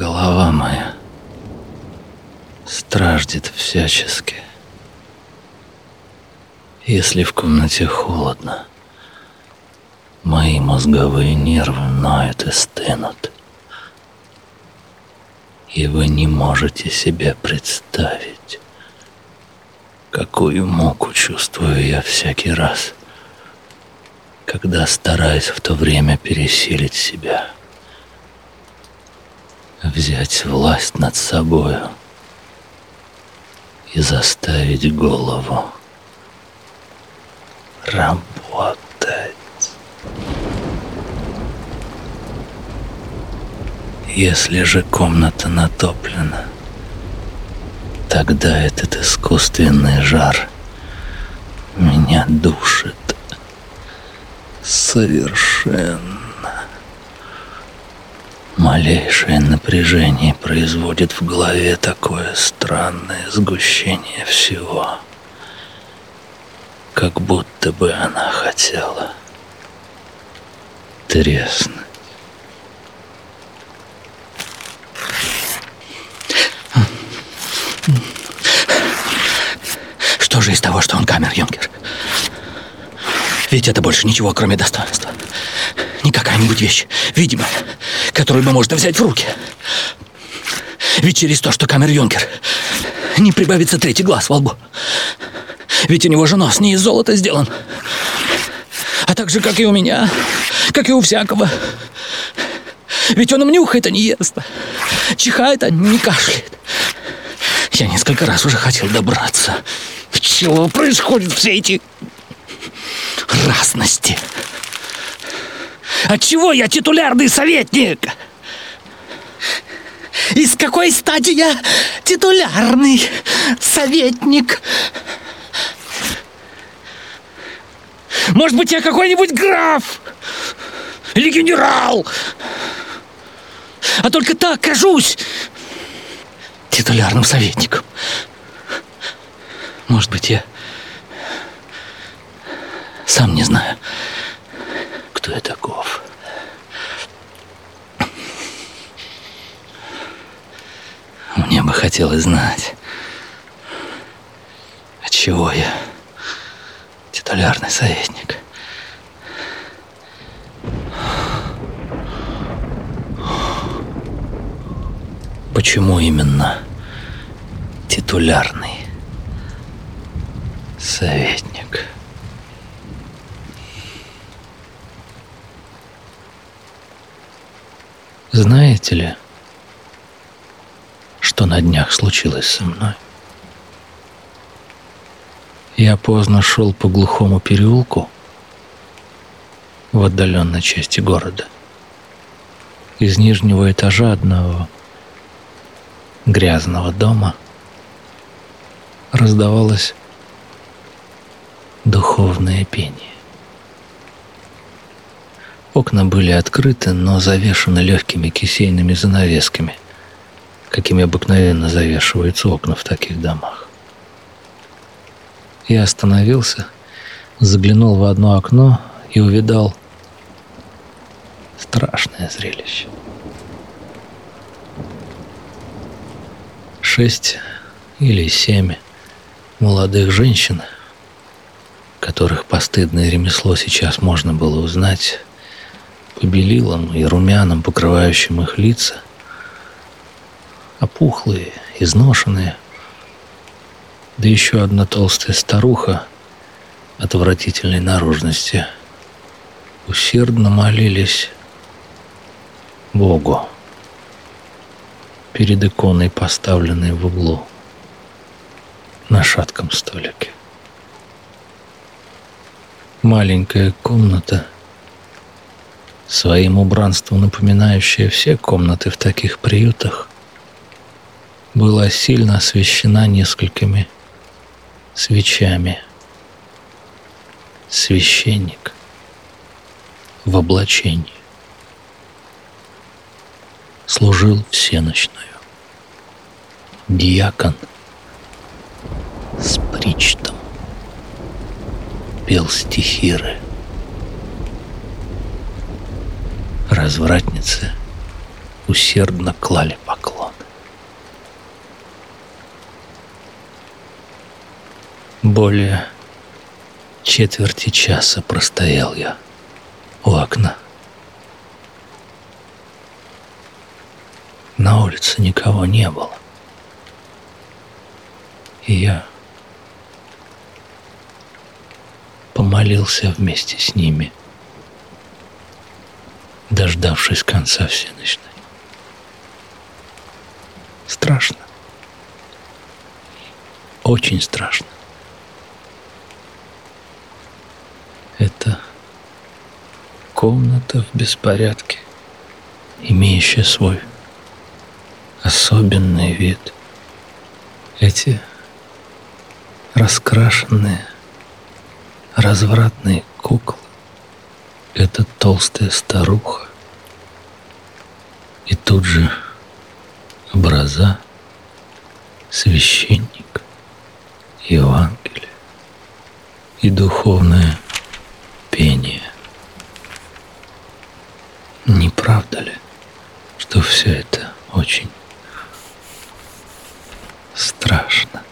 Голова моя страждет всячески. Если в комнате холодно, мои мозговые нервы ноют и стынут. И вы не можете себе представить, какую муку чувствую я всякий раз, когда стараюсь в то время пересилить себя взять власть над собою и заставить голову работать. Если же комната натоплена, тогда этот искусственный жар меня душит совершенно. Малейшее напряжение производит в голове такое странное сгущение всего, как будто бы она хотела треснуть. Что же из того, что он камер, Юнкер? Ведь это больше ничего, кроме достоинства. Не какая-нибудь вещь, видимо, которую бы можно взять в руки. Ведь через то, что камер Юнкер, не прибавится третий глаз во лбу. Ведь у него же нос не из золота сделан. А так же, как и у меня, как и у всякого. Ведь он им нюхает, а не ест. Чихает, а не кашляет. Я несколько раз уже хотел добраться. Чего происходят все эти разности? Отчего я титулярный советник? Из какой стати я титулярный советник? Может быть, я какой-нибудь граф? Или генерал? А только так кажусь титулярным советником. Может быть, я сам не знаю, кто я таков. Бы хотелось знать, от чего я титулярный советник. Почему именно титулярный советник? Знаете ли, что на днях случилось со мной? Я поздно шел по глухому переулку в отдаленной части города. Из нижнего этажа одного грязного дома раздавалось духовное пение. Окна были открыты, но завешены легкими кисейными занавесками, какими обыкновенно завешиваются окна в таких домах. Я остановился, заглянул в одно окно и увидал страшное зрелище. Шесть или семь молодых женщин, которых постыдное ремесло сейчас можно было узнать, по белилам и румянам, покрывающим их лица, опухлые, изношенные, да еще одна толстая старуха отвратительной наружности усердно молились Богу перед иконой, поставленной в углу на шатком столике. Маленькая комната — своим убранством напоминающая все комнаты в таких приютах, была сильно освещена несколькими свечами. Священник в облачении служил всеночную. Диакон с причтом пел стихиры – развратницы усердно клали Более четверти часа простоял я у окна. На улице никого не было. И я помолился вместе с ними, дождавшись конца всеночной. Страшно. Очень страшно. Это комната в беспорядке, имеющая свой особенный вид. Эти раскрашенные, развратные куклы. Это толстая старуха. И тут же образа, священник, Евангелие и духовное пение. Не правда ли, что все это очень страшно?